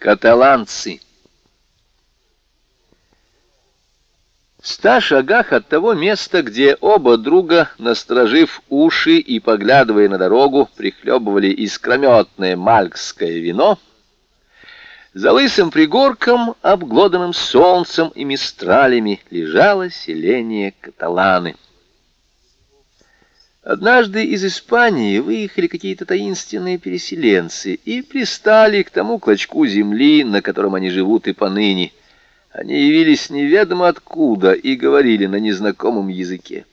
Каталанцы. В ста шагах от того места, где оба друга, насторожив уши и поглядывая на дорогу, прихлебывали искрометное мальгское вино, за лысым пригорком, обглоданным солнцем и мистралями, лежало селение Каталаны. Однажды из Испании выехали какие-то таинственные переселенцы и пристали к тому клочку земли, на котором они живут и поныне. Они явились неведомо откуда и говорили на незнакомом языке.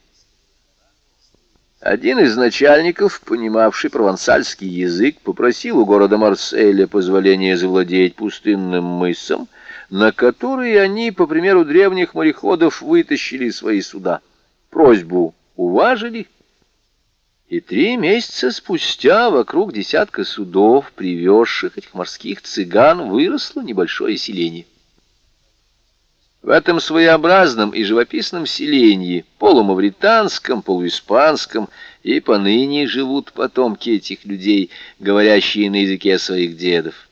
Один из начальников, понимавший провансальский язык, попросил у города Марселя позволения завладеть пустынным мысом, на который они, по примеру древних мореходов, вытащили свои суда. Просьбу уважили — и три месяца спустя вокруг десятка судов, привезших этих морских цыган, выросло небольшое селение. В этом своеобразном и живописном селении, полумавританском, полуиспанском, и поныне живут потомки этих людей, говорящие на языке своих дедов.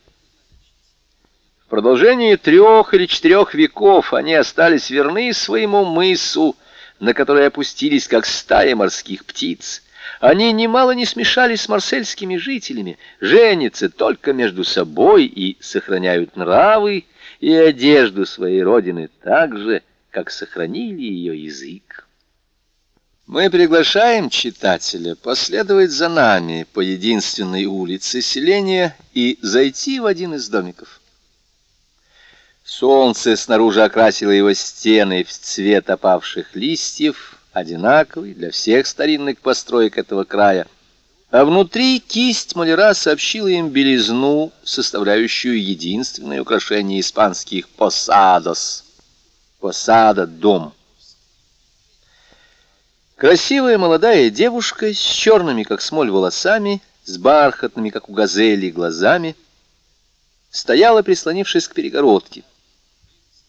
В продолжении трех или четырех веков они остались верны своему мысу, на который опустились, как стая морских птиц, они немало не смешались с марсельскими жителями, женятся только между собой и сохраняют нравы и одежду своей родины так же, как сохранили ее язык. Мы приглашаем читателя последовать за нами по единственной улице селения и зайти в один из домиков. Солнце снаружи окрасило его стены в цвет опавших листьев, одинаковый для всех старинных построек этого края, а внутри кисть маляра сообщила им белизну, составляющую единственное украшение испанских посадос. Посада — дом. Красивая молодая девушка с черными, как смоль, волосами, с бархатными, как у газели, глазами, стояла, прислонившись к перегородке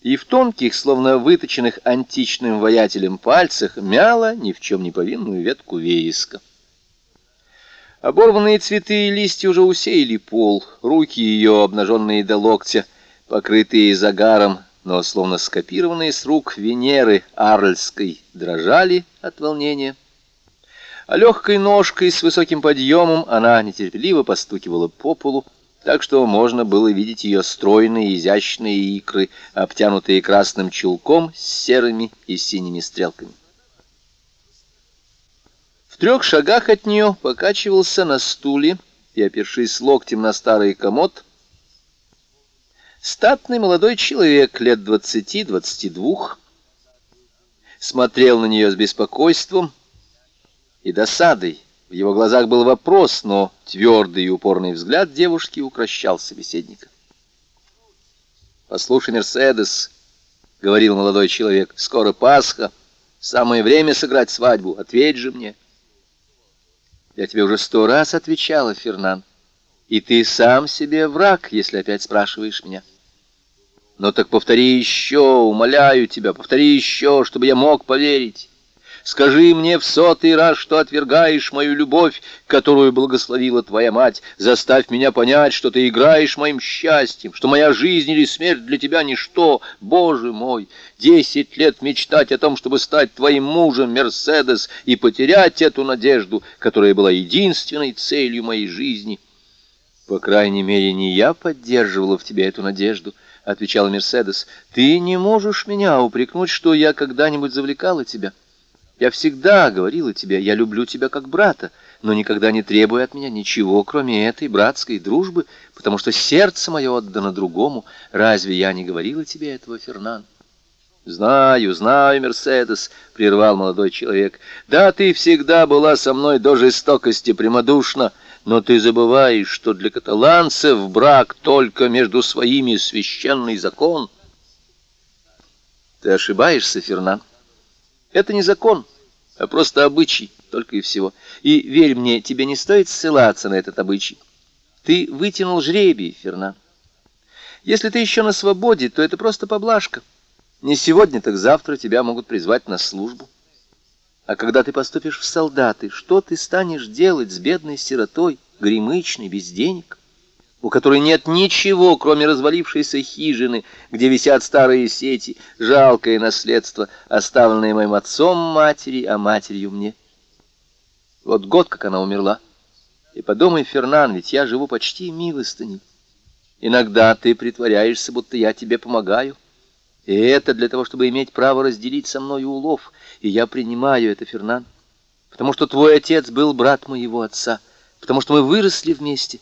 и в тонких, словно выточенных античным воятелем пальцах, мяла ни в чем не повинную ветку вереска. Оборванные цветы и листья уже усеяли пол, руки ее, обнаженные до локтя, покрытые загаром, но словно скопированные с рук Венеры Арльской, дрожали от волнения. А легкой ножкой с высоким подъемом она нетерпеливо постукивала по полу, так что можно было видеть ее стройные изящные икры, обтянутые красным чулком с серыми и синими стрелками. В трех шагах от нее покачивался на стуле и, опершись локтем на старый комод, статный молодой человек лет двадцати-двадцати двух смотрел на нее с беспокойством и досадой, в его глазах был вопрос, но твердый и упорный взгляд девушки укращал собеседника. «Послушай, Мерседес», — говорил молодой человек, — «скоро Пасха, самое время сыграть свадьбу, ответь же мне». «Я тебе уже сто раз отвечала, Фернан, и ты сам себе враг, если опять спрашиваешь меня». «Но так повтори еще, умоляю тебя, повтори еще, чтобы я мог поверить». Скажи мне в сотый раз, что отвергаешь мою любовь, которую благословила твоя мать. Заставь меня понять, что ты играешь моим счастьем, что моя жизнь или смерть для тебя ничто. Боже мой, десять лет мечтать о том, чтобы стать твоим мужем, Мерседес, и потерять эту надежду, которая была единственной целью моей жизни. По крайней мере, не я поддерживала в тебе эту надежду, — отвечала Мерседес. Ты не можешь меня упрекнуть, что я когда-нибудь завлекала тебя. — я всегда говорила тебе, я люблю тебя как брата, но никогда не требую от меня ничего, кроме этой братской дружбы, потому что сердце мое отдано другому. Разве я не говорила тебе этого, Фернан? «Знаю, знаю, Мерседес», — прервал молодой человек. «Да, ты всегда была со мной до жестокости прямодушна, но ты забываешь, что для каталанцев брак только между своими священный закон». «Ты ошибаешься, Фернан. Это не закон, а просто обычай, только и всего. И, верь мне, тебе не стоит ссылаться на этот обычай. Ты вытянул жребий, Фернан. Если ты еще на свободе, то это просто поблажка. Не сегодня, так завтра тебя могут призвать на службу. А когда ты поступишь в солдаты, что ты станешь делать с бедной сиротой, гремычной, без денег? У которой нет ничего, кроме развалившейся хижины, где висят старые сети, жалкое наследство, оставленное моим отцом матери, а матерью мне. Вот год, как она умерла. И подумай, Фернан, ведь я живу почти милостыней. Иногда ты притворяешься, будто я тебе помогаю. И это для того, чтобы иметь право разделить со мной улов. И я принимаю это, Фернан, потому что твой отец был брат моего отца, потому что мы выросли вместе.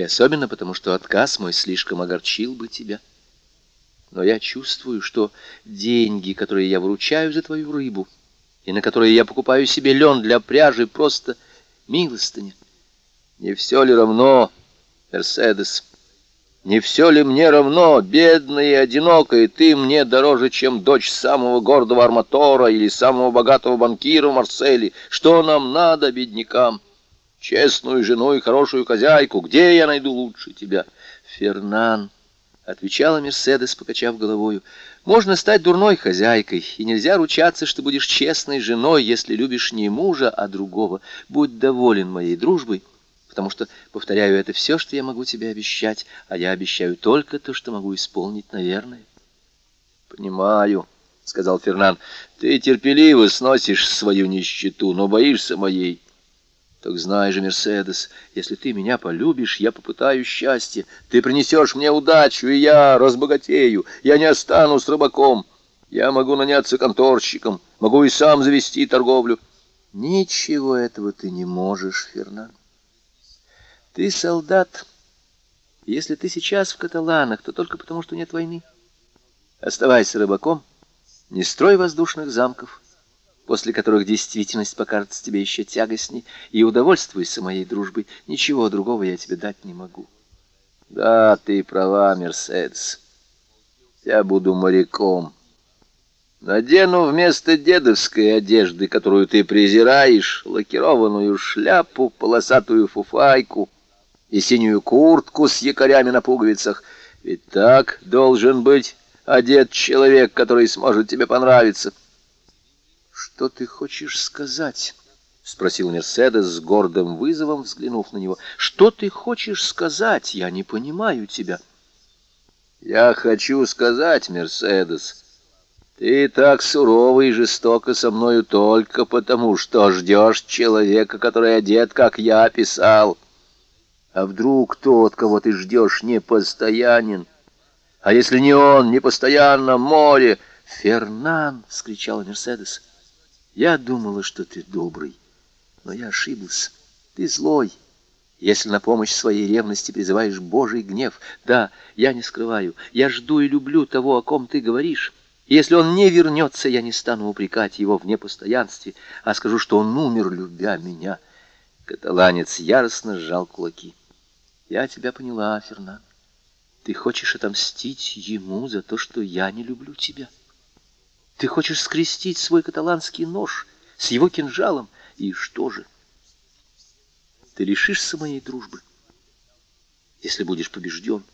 И особенно потому, что отказ мой слишком огорчил бы тебя. Но я чувствую, что деньги, которые я выручаю за твою рыбу, и на которые я покупаю себе лен для пряжи, просто милостыня. Не все ли равно, Мерседес? Не все ли мне равно, бедная и одинокая, ты мне дороже, чем дочь самого гордого арматора или самого богатого банкира в Марселе? Что нам надо, беднякам? Честную жену и хорошую хозяйку, где я найду лучше тебя? Фернан, — отвечала Мерседес, покачав головою, — можно стать дурной хозяйкой, и нельзя ручаться, что будешь честной женой, если любишь не мужа, а другого. Будь доволен моей дружбой, потому что, повторяю, это все, что я могу тебе обещать, а я обещаю только то, что могу исполнить, наверное. Понимаю, — сказал Фернан, — ты терпеливо сносишь свою нищету, но боишься моей. Так знай же, Мерседес, если ты меня полюбишь, я попытаю счастья. Ты принесешь мне удачу, и я разбогатею. Я не останусь рыбаком. Я могу наняться конторщиком, могу и сам завести торговлю. Ничего этого ты не можешь, Фернан. Ты солдат. Если ты сейчас в каталанах, то только потому, что нет войны. Оставайся рыбаком, не строй воздушных замков после которых действительность покажется тебе еще тягостней, и удовольствуйся моей дружбой. Ничего другого я тебе дать не могу. Да, ты права, Мерседес. Я буду моряком. Надену вместо дедовской одежды, которую ты презираешь, лакированную шляпу, полосатую фуфайку и синюю куртку с якорями на пуговицах. Ведь так должен быть одет человек, который сможет тебе понравиться. «Что ты хочешь сказать?» — спросил Мерседес с гордым вызовом, взглянув на него. «Что ты хочешь сказать? Я не понимаю тебя». «Я хочу сказать, Мерседес, ты так сурово и жестоко со мною только потому, что ждешь человека, который одет, как я описал. А вдруг тот, кого ты ждешь, не постоянен? А если не он, не постоянно море?» «Фернан!» — вскричала Мерседес. Я думала, что ты добрый, но я ошиблась. Ты злой. Если на помощь своей ревности призываешь Божий гнев, да, я не скрываю, я жду и люблю того, о ком ты говоришь. Если он не вернется, я не стану упрекать его в непостоянстве, а скажу, что он умер, любя меня. Каталанец яростно сжал кулаки. Я тебя поняла, Фернан. Ты хочешь отомстить ему за то, что я не люблю тебя. Ты хочешь скрестить свой каталанский нож с его кинжалом, и что же? Ты лишишься моей дружбы, если будешь побежден.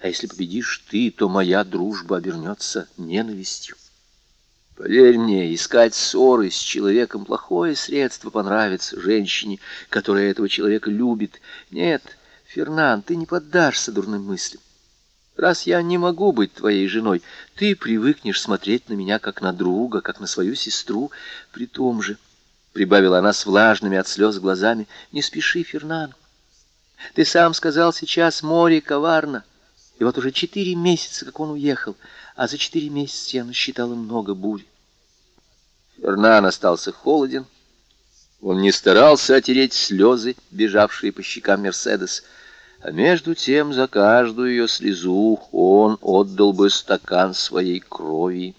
А если победишь ты, то моя дружба обернется ненавистью. Поверь мне, искать ссоры с человеком — плохое средство понравиться женщине, которая этого человека любит. Нет, Фернан, ты не поддашься дурным мыслям. Раз я не могу быть твоей женой, ты привыкнешь смотреть на меня как на друга, как на свою сестру. При том же, — прибавила она с влажными от слез глазами, — не спеши, Фернан. Ты сам сказал сейчас, море коварно. И вот уже четыре месяца, как он уехал, а за четыре месяца я насчитала много бурь. Фернан остался холоден. Он не старался отереть слезы, бежавшие по щекам Мерседес, — а между тем за каждую ее слезу он отдал бы стакан своей крови.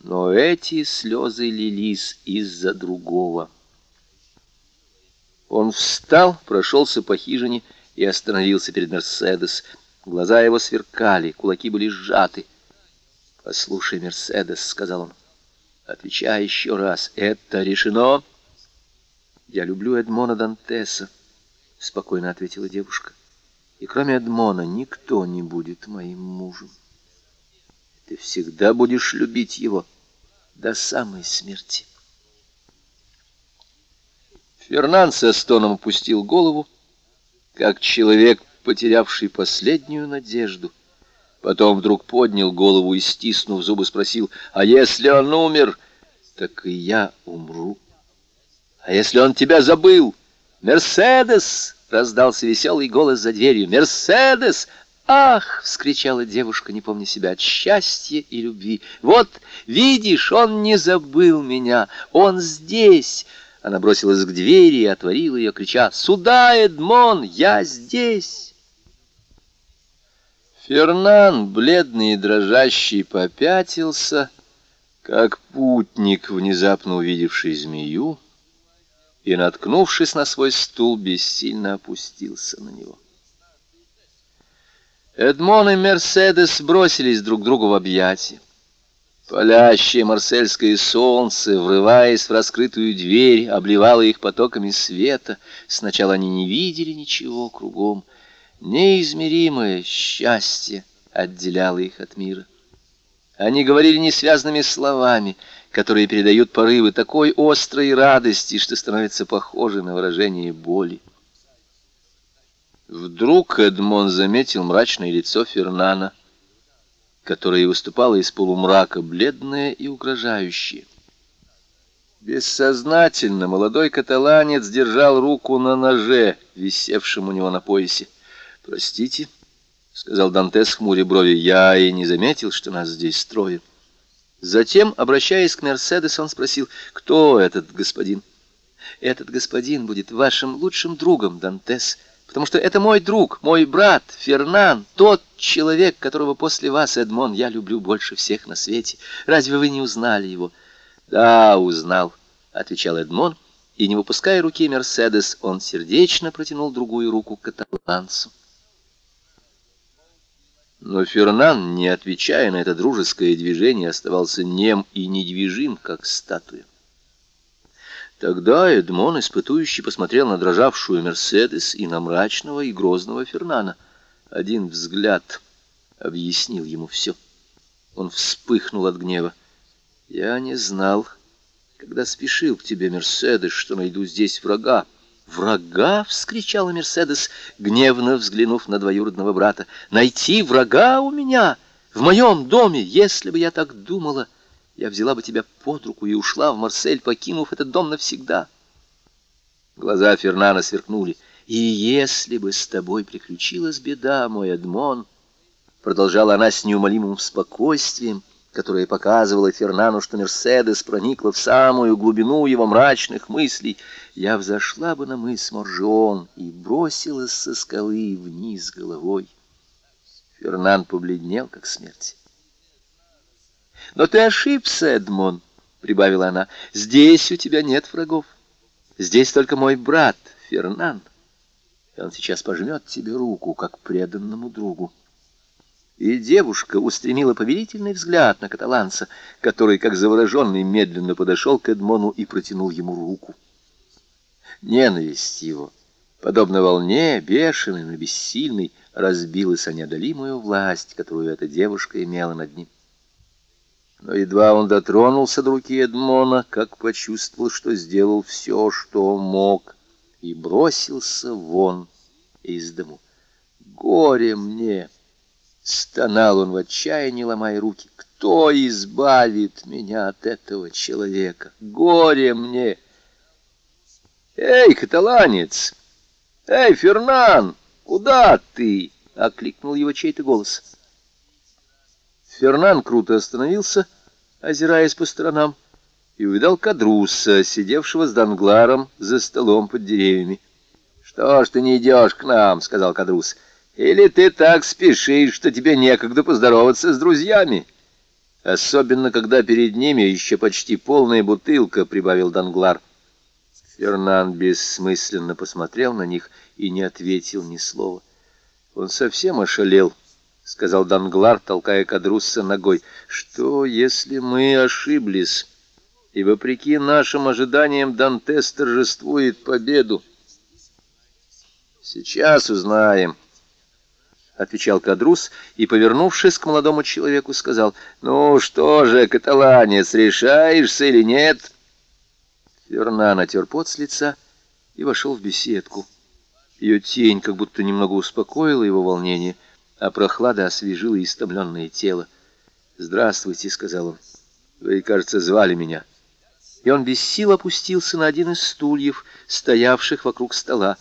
Но эти слезы лились из-за другого. Он встал, прошелся по хижине и остановился перед Мерседес. Глаза его сверкали, кулаки были сжаты. «Послушай, Мерседес», — сказал он, — «отвечай еще раз, это решено?» «Я люблю Эдмона Дантеса», — спокойно ответила девушка и кроме Эдмона никто не будет моим мужем. Ты всегда будешь любить его до самой смерти. Фернан со стоном опустил голову как человек, потерявший последнюю надежду. Потом вдруг поднял голову и, стиснув зубы, спросил, «А если он умер, так и я умру. А если он тебя забыл? Мерседес!» — раздался веселый голос за дверью. «Мерседес! «Ах!» — вскричала девушка, не помня себя, от счастья и любви. «Вот, видишь, он не забыл меня, он здесь!» Она бросилась к двери и отворила ее, крича «Сюда, Эдмон, я здесь!» Фернан, бледный и дрожащий, попятился, как путник, внезапно увидевший змею, и, наткнувшись на свой стул, бессильно опустился на него. Эдмон и Мерседес бросились друг другу в объятия. Палящее марсельское солнце, врываясь в раскрытую дверь, обливало их потоками света. Сначала они не видели ничего кругом. Неизмеримое счастье отделяло их от мира. Они говорили несвязными словами, которые передают порывы такой острой радости, что становятся похожи на выражение боли. Вдруг Эдмон заметил мрачное лицо Фернана, которое выступало из полумрака, бледное и угрожающее. Бессознательно молодой каталанец держал руку на ноже, висевшем у него на поясе. «Простите», — сказал Дантес хмуря брови, — «я и не заметил, что нас здесь трое». Затем, обращаясь к Мерседесу, он спросил, «Кто этот господин?» «Этот господин будет вашим лучшим другом, Дантес», — потому что это мой друг, мой брат Фернан, тот человек, которого после вас, Эдмон, я люблю больше всех на свете. Разве вы не узнали его? Да, узнал, отвечал Эдмон, и, не выпуская руки Мерседес, он сердечно протянул другую руку каталанцу. Но Фернан, не отвечая на это дружеское движение, оставался нем и недвижим, как статуя. Тогда Эдмон, испытующий, посмотрел на дрожавшую Мерседес и на мрачного и грозного Фернана. Один взгляд объяснил ему все. Он вспыхнул от гнева. «Я не знал, когда спешил к тебе, Мерседес, что найду здесь врага». «Врага!» — вскричала Мерседес, гневно взглянув на двоюродного брата. «Найти врага у меня, в моем доме, если бы я так думала!» я взяла бы тебя под руку и ушла в Марсель, покинув этот дом навсегда. Глаза Фернана сверкнули. И если бы с тобой приключилась беда, мой Эдмон, продолжала она с неумолимым спокойствием, которое показывало Фернану, что Мерседес проникла в самую глубину его мрачных мыслей, я взошла бы на мыс Моржион и бросилась со скалы вниз головой. Фернан побледнел, как смерть. Но ты ошибся, Эдмон, — прибавила она. Здесь у тебя нет врагов. Здесь только мой брат Фернан. И он сейчас пожмет тебе руку, как преданному другу. И девушка устремила повелительный взгляд на каталанца, который, как завороженный, медленно подошел к Эдмону и протянул ему руку. Ненависть его, подобно волне, бешеной, но бессильной, разбилась о неодолимую власть, которую эта девушка имела над ним. Но едва он дотронулся до руки Эдмона, как почувствовал, что сделал все, что мог, и бросился вон из дому. «Горе мне!» — стонал он в отчаянии, ломая руки. «Кто избавит меня от этого человека? Горе мне!» «Эй, каталанец! Эй, Фернан! Куда ты?» — окликнул его чей-то голос. Фернан круто остановился, озираясь по сторонам, и увидал Кадруса, сидевшего с Дангларом за столом под деревьями. «Что ж ты не идешь к нам?» — сказал Кадрус. «Или ты так спешишь, что тебе некогда поздороваться с друзьями?» «Особенно, когда перед ними еще почти полная бутылка», — прибавил Данглар. Фернан бессмысленно посмотрел на них и не ответил ни слова. Он совсем ошалел — сказал Данглар, толкая Кадрусса ногой. — Что, если мы ошиблись, и, вопреки нашим ожиданиям, Дантес торжествует победу? — Сейчас узнаем, — отвечал Кадрус и, повернувшись к молодому человеку, сказал, — Ну что же, каталанец, решаешься или нет? Ферна натер пот с лица и вошел в беседку. Ее тень как будто немного успокоила его волнение, а прохлада освежила истомленное тело. «Здравствуйте», — сказал он. «Вы, кажется, звали меня». И он без сил опустился на один из стульев, стоявших вокруг стола.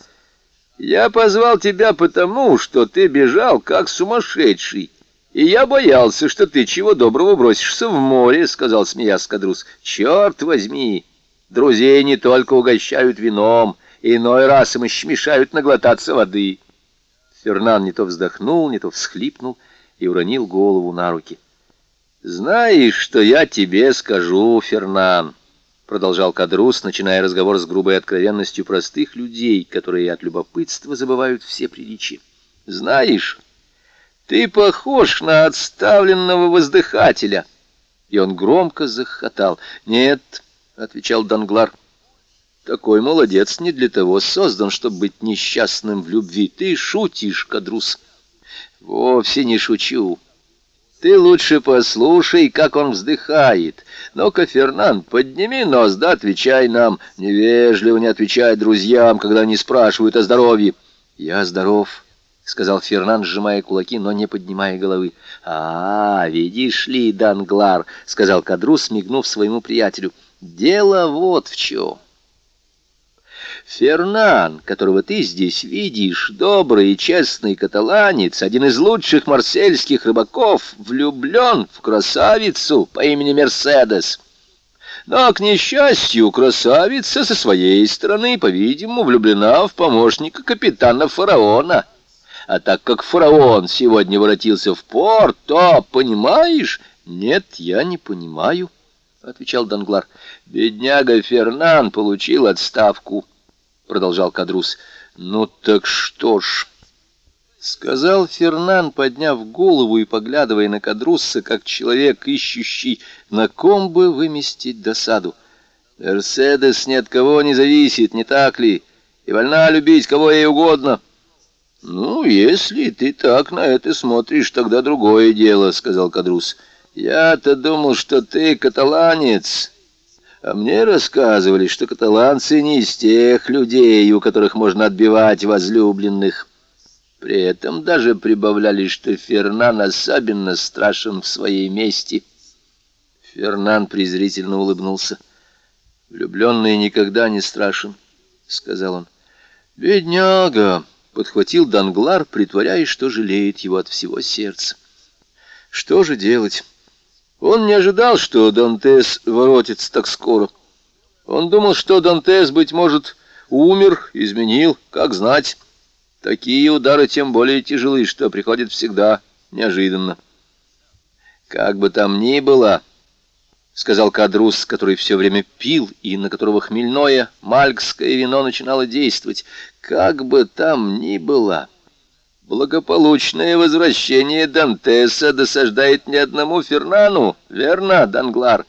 «Я позвал тебя потому, что ты бежал, как сумасшедший, и я боялся, что ты чего доброго бросишься в море», — сказал смеясь Кадрус. «Черт возьми! Друзей не только угощают вином, иной раз им еще мешают наглотаться воды». Фернан не то вздохнул, не то всхлипнул и уронил голову на руки. «Знаешь, что я тебе скажу, Фернан?» Продолжал Кадрус, начиная разговор с грубой откровенностью простых людей, которые от любопытства забывают все приличия. «Знаешь, ты похож на отставленного воздыхателя!» И он громко захохотал. «Нет», — отвечал Данглар, — «такой молодец не для того создан, чтобы быть несчастным в любви. Ты шутишь, Кадрус». «Вовсе не шучу». Ты лучше послушай, как он вздыхает. Ну-ка, Фернан, подними нос, да отвечай нам. Невежливо не отвечай друзьям, когда они спрашивают о здоровье. Я здоров, — сказал Фернан, сжимая кулаки, но не поднимая головы. «А, видишь ли, Данглар», — сказал Кадрус, смигнув своему приятелю, — «дело вот в чем». Фернан, которого ты здесь видишь, добрый и честный каталанец, один из лучших марсельских рыбаков, влюблен в красавицу по имени Мерседес. Но, к несчастью, красавица со своей стороны, по-видимому, влюблена в помощника капитана фараона. А так как фараон сегодня воротился в порт, то, понимаешь... Нет, я не понимаю, — отвечал Данглар. Бедняга Фернан получил отставку продолжал Кадрус. «Ну так что ж...» Сказал Фернан, подняв голову и поглядывая на Кадрусса, как человек, ищущий, на ком бы выместить досаду. «Мерседес ни от кого не зависит, не так ли? И вольна любить кого ей угодно». «Ну, если ты так на это смотришь, тогда другое дело», — сказал Кадрус. «Я-то думал, что ты каталанец». А мне рассказывали, что каталанцы не из тех людей, у которых можно отбивать возлюбленных. При этом даже прибавляли, что Фернан особенно страшен в своей мести. Фернан презрительно улыбнулся. «Влюбленный никогда не страшен», — сказал он. «Бедняга!» — подхватил Данглар, притворяясь, что жалеет его от всего сердца. «Что же делать?» Он не ожидал, что Дантес воротится так скоро. Он думал, что Дантес, быть может, умер, изменил, как знать. Такие удары тем более тяжелые, что приходят всегда неожиданно. «Как бы там ни было», — сказал Кадрус, который все время пил, и на которого хмельное мальгское вино начинало действовать, «как бы там ни было». Благополучное возвращение Дантеса досаждает ни одному Фернану, верно, Данглар?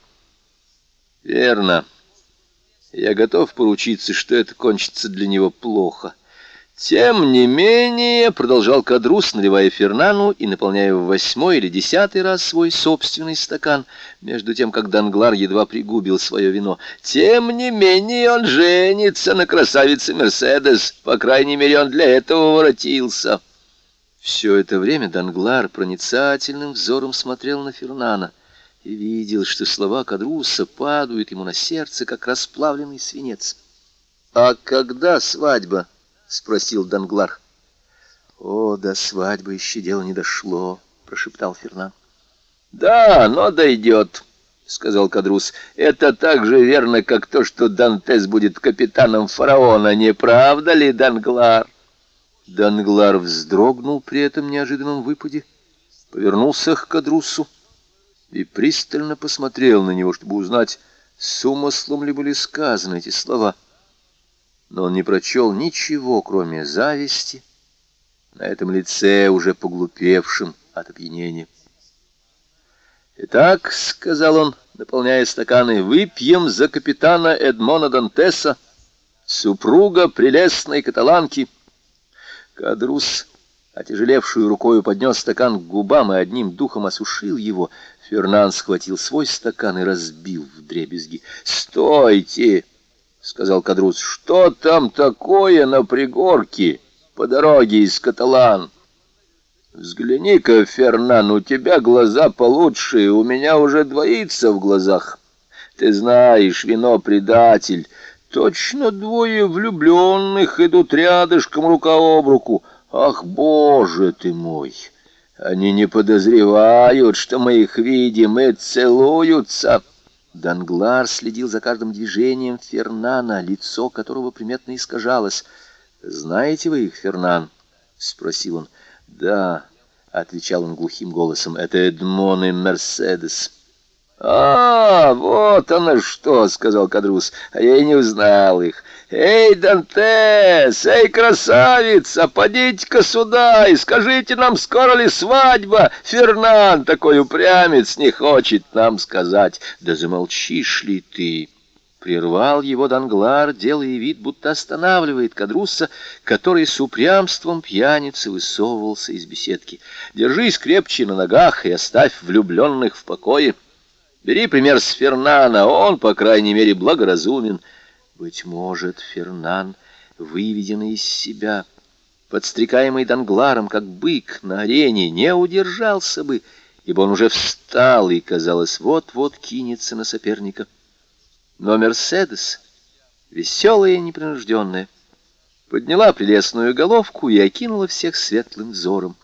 Верно. Я готов поручиться, что это кончится для него плохо. Тем не менее, продолжал Кадрус, наливая Фернану и наполняя в восьмой или десятый раз свой собственный стакан, между тем, как Данглар едва пригубил свое вино. Тем не менее, он женится на красавице Мерседес. По крайней мере, он для этого воротился. Все это время Данглар проницательным взором смотрел на Фернана и видел, что слова Кадруса падают ему на сердце, как расплавленный свинец. «А когда свадьба?» — спросил Данглар. «О, до свадьбы еще дело не дошло», — прошептал Фернан. «Да, но дойдет», — сказал Кадрус. «Это так же верно, как то, что Дантес будет капитаном фараона, не правда ли, Данглар?» Данглар вздрогнул при этом неожиданном выпаде, повернулся к Кадрусу и пристально посмотрел на него, чтобы узнать, с умыслом ли были сказаны эти слова. Но он не прочел ничего, кроме зависти, на этом лице, уже поглупевшем от опьянения. «Итак», — сказал он, наполняя стаканы, — «выпьем за капитана Эдмона Дантеса, супруга прелестной каталанки». Кадрус, отяжелевшую рукою, поднес стакан к губам и одним духом осушил его. Фернан схватил свой стакан и разбил в дребезги. «Стойте!» — сказал Кадрус. «Что там такое на пригорке? по дороге из Каталан. Взгляни-ка, Фернан, у тебя глаза получше, у меня уже двоится в глазах. Ты знаешь, вино предатель. Точно двое влюбленных идут рядышком рука об руку. Ах, боже ты мой! Они не подозревают, что мы их видим и целуются. Данглар следил за каждым движением Фернана, лицо которого приметно искажалось. «Знаете вы их, Фернан?» — спросил он. «Да», — отвечал он глухим голосом, — «это Эдмон и Мерседес». «А, вот оно что!» — сказал Кадрус. «А я и не узнал их. Эй, Дантес! Эй, красавица! Подите-ка сюда и скажите нам, скоро ли свадьба? Фернан, такой упрямец, не хочет нам сказать. Да замолчишь ли ты?» Прервал его Данглар, делая вид, будто останавливает Кадруса, который с упрямством пьяницы высовывался из беседки. «Держись крепче на ногах и оставь влюбленных в покое. Бери пример с Фернана, он, по крайней мере, благоразумен. Быть может, Фернан, выведенный из себя, подстрекаемый Дангларом, как бык на арене, не удержался бы, ибо он уже встал и, казалось, вот-вот кинется на соперника». Но Мерседес, веселая и непринужденная, подняла прелестную головку и окинула всех светлым взором.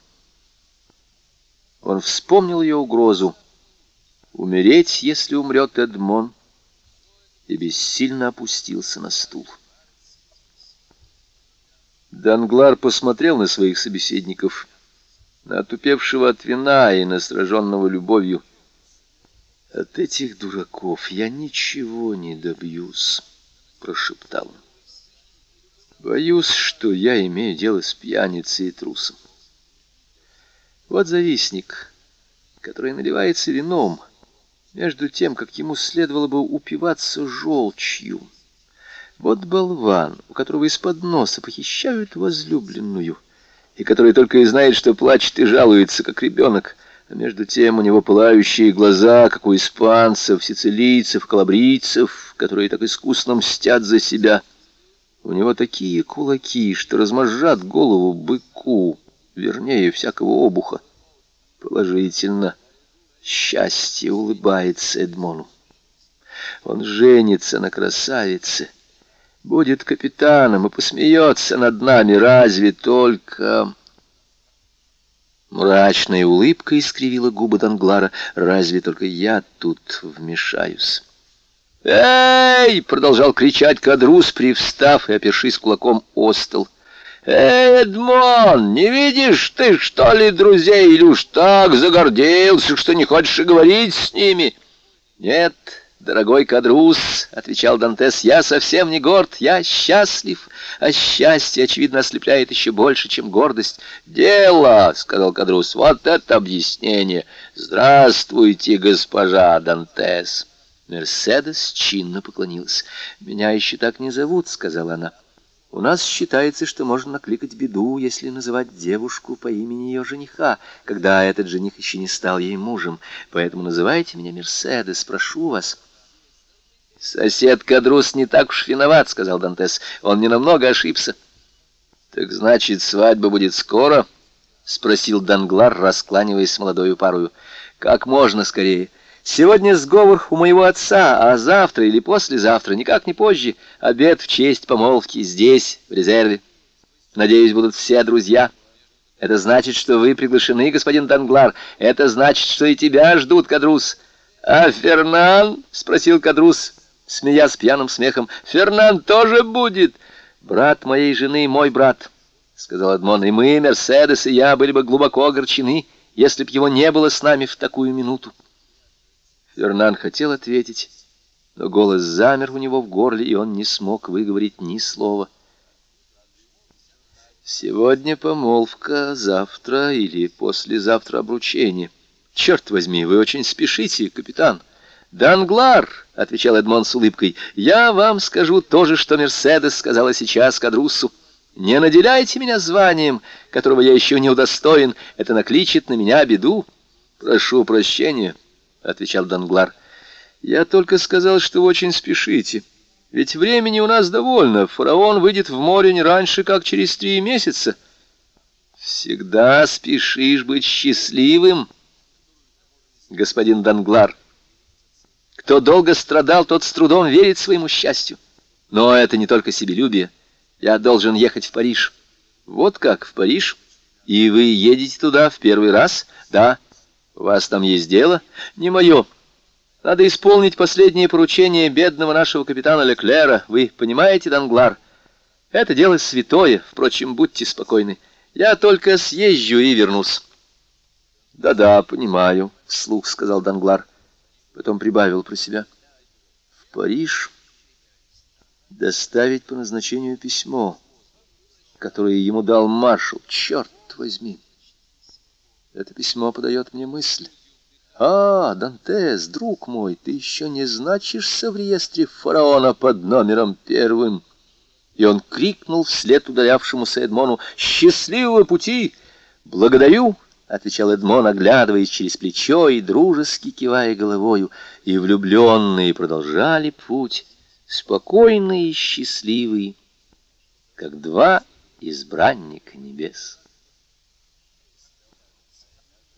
Он вспомнил ее угрозу умереть, если умрет Эдмон, и бессильно опустился на стул. Данглар посмотрел на своих собеседников, на отупевшего от вина и на сраженного любовью, от этих дураков я ничего не добьюсь, прошептал он. Боюсь, что я имею дело с пьяницей и трусом. Вот завистник, который наливается вином, между тем, как ему следовало бы упиваться желчью. Вот болван, у которого из-под носа похищают возлюбленную, и который только и знает, что плачет и жалуется, как ребенок — а между тем у него пылающие глаза, как у испанцев, сицилийцев, калабрийцев, которые так искусно мстят за себя. У него такие кулаки, что размозжат голову быку, вернее, всякого обуха. Положительно, счастье улыбается Эдмону. Он женится на красавице, будет капитаном и посмеется над нами, разве только... Мрачная улыбка искривила губы Данглара. «Разве только я тут вмешаюсь?» «Эй!» — продолжал кричать Кадрус, привстав и опершись кулаком о стол. «Эй, Эдмон, не видишь ты, что ли, друзей, или уж так загордился, что не хочешь и говорить с ними?» «Нет, «Дорогой Кадрус», — отвечал Дантес, — «я совсем не горд, я счастлив, а счастье, очевидно, ослепляет еще больше, чем гордость». «Дело», — сказал Кадрус, — «вот это объяснение. Здравствуйте, госпожа Дантес». Мерседес чинно поклонилась. «Меня еще так не зовут», — сказала она. У нас считается, что можно накликать беду, если называть девушку по имени ее жениха, когда этот жених еще не стал ей мужем. Поэтому называйте меня Мерседес, прошу вас». «Сосед Кадрус не так уж виноват», — сказал Дантес. «Он ненамного ошибся». «Так значит, свадьба будет скоро?» — спросил Данглар, раскланиваясь с молодою парою. «Как можно скорее. Сегодня сговор у моего отца, а завтра или послезавтра, никак не позже, обед в честь помолвки здесь, в резерве. Надеюсь, будут все друзья». Это значит, что вы приглашены, господин Данглар. Это значит, что и тебя ждут, Кадрус. А Фернан? — спросил Кадрус смеясь пьяным смехом. «Фернан тоже будет!» «Брат моей жены, мой брат», — сказал Эдмон, — «и мы, Мерседес и я, были бы глубоко огорчены, если б его не было с нами в такую минуту». Фернан хотел ответить, но голос замер у него в горле, и он не смог выговорить ни слова. «Сегодня помолвка, завтра или послезавтра обручение. Черт возьми, вы очень спешите, капитан». «Данглар!» — отвечал Эдмон с улыбкой. «Я вам скажу то же, что Мерседес сказала сейчас Кадруссу. Не наделяйте меня званием, которого я еще не удостоен. Это накличет на меня беду». «Прошу прощения», — отвечал Данглар. «Я только сказал, что вы очень спешите. Ведь времени у нас довольно. Фараон выйдет в море не раньше, как через три месяца. Всегда спешишь быть счастливым, господин Данглар. Кто долго страдал, тот с трудом верит своему счастью. Но это не только себелюбие. Я должен ехать в Париж. Вот как, в Париж? И вы едете туда в первый раз? Да. У вас там есть дело? Не мое. Надо исполнить последнее поручение бедного нашего капитана Леклера. Вы понимаете, Данглар? Это дело святое. Впрочем, будьте спокойны. Я только съезжу и вернусь. Да-да, понимаю, вслух сказал Данглар. Потом прибавил про себя. В Париж доставить по назначению письмо, которое ему дал маршал. Черт возьми! Это письмо подает мне мысль. А, Дантес, друг мой, ты еще не значишься в реестре фараона под номером первым. И он крикнул вслед удалявшемуся Эдмону «Счастливого пути! Благодарю!» — отвечал Эдмон, оглядываясь через плечо и дружески кивая головою, и влюбленные продолжали путь, спокойные и счастливые, как два избранника небес.